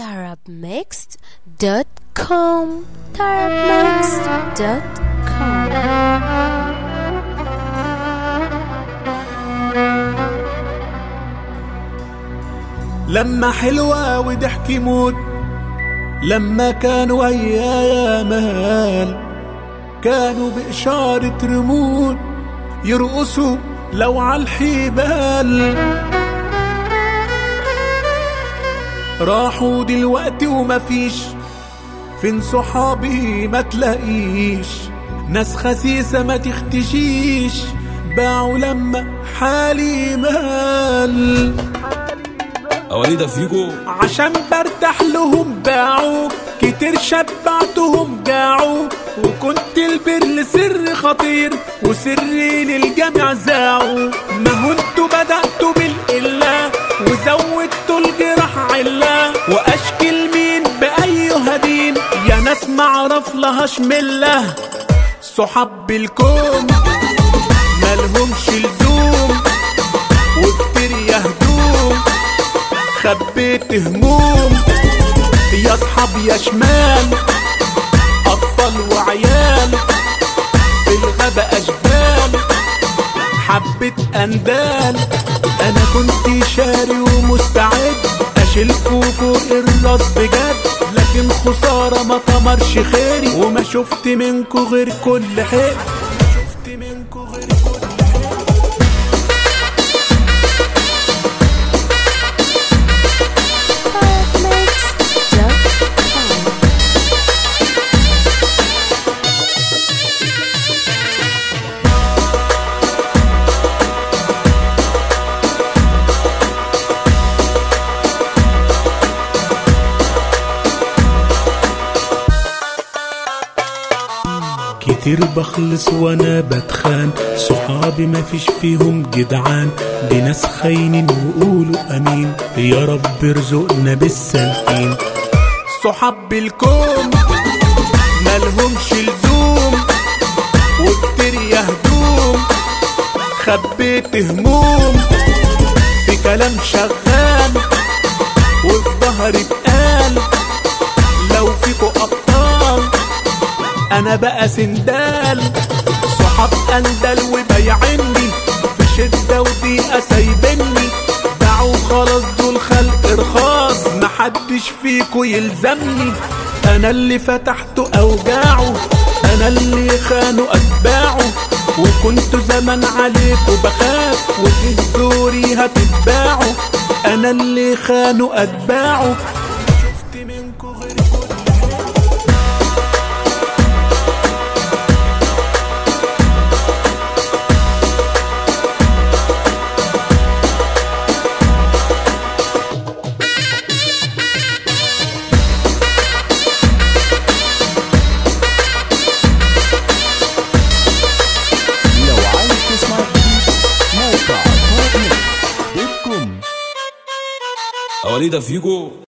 tarabmixed.com tarabmixed.com لما حلوة وضحك يموت لما كانوا ويايا مال كانوا بإشارة رموت يرقصوا لو عالحبال راحوا دلوقتي ومفيش فين صحابي ما تلاقيش. ناس خسيسة ما تختشيش. باعوا لما حالي مال. أوليدا فيجو عشان برتاح لهم باعوا. كتير شبعتهم جاعوا. وكنت البر لسر خطير. وسري للجميع زاعوا. ما هو أنتوا بدأتوا ناس معرف لهاش ملة. صحاب بالكون ملهمش لزوم وكتير يهدوم. خبيت هموم يا أصحاب يا شمال. أطفال وعيال في الغابة اشبال حبة أندال أنا كنت شاري ومستعد. اشيلكوا فوق الراس بجد. خسارة ما طمرش خيري وما شفت منكو غير كل حق شفت منكو غير كل كتير بخلص وأنا بتخان. صحابي ما فيش فيهم جدعان. دي ناس خاينين وقولوا آمين. يا رب ارزقنا بالسالكين. صحاب بالكون ملهمش لزوم. وكتير يهدوم. خبيت هموم. في كلام شغال. وفي ظهري أنا بقى سندال. صحاب أندل وبيعني في شدة وضيقة سايبني باعوا خلاص دول خلق رخاص. محدش فيكو يلزمني. أنا اللي فتحته اوجاعه أنا اللي خانوا أتباعه. وكنت زمان عليكوا بخاف. وفي دوري هتتباعوا أنا اللي خانوا أتباعه. Olha Aurelida Vigo.